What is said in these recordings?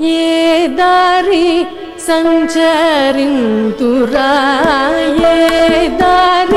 ఏ దారి సంచరింతురా? ఏ దారి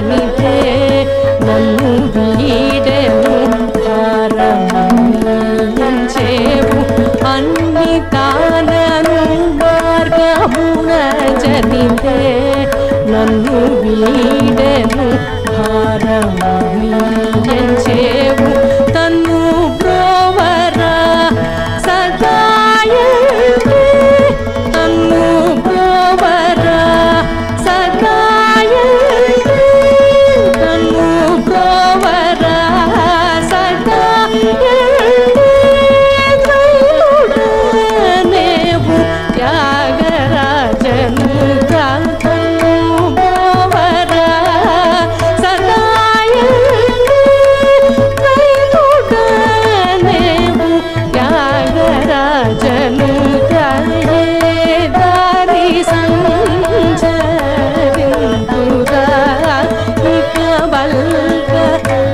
ధరణిదే నన్ను నీడెము ధారముంచేవు అన్ని తానను మార్గమున జనిదే నన్ను వీడ Yeah.